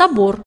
собор.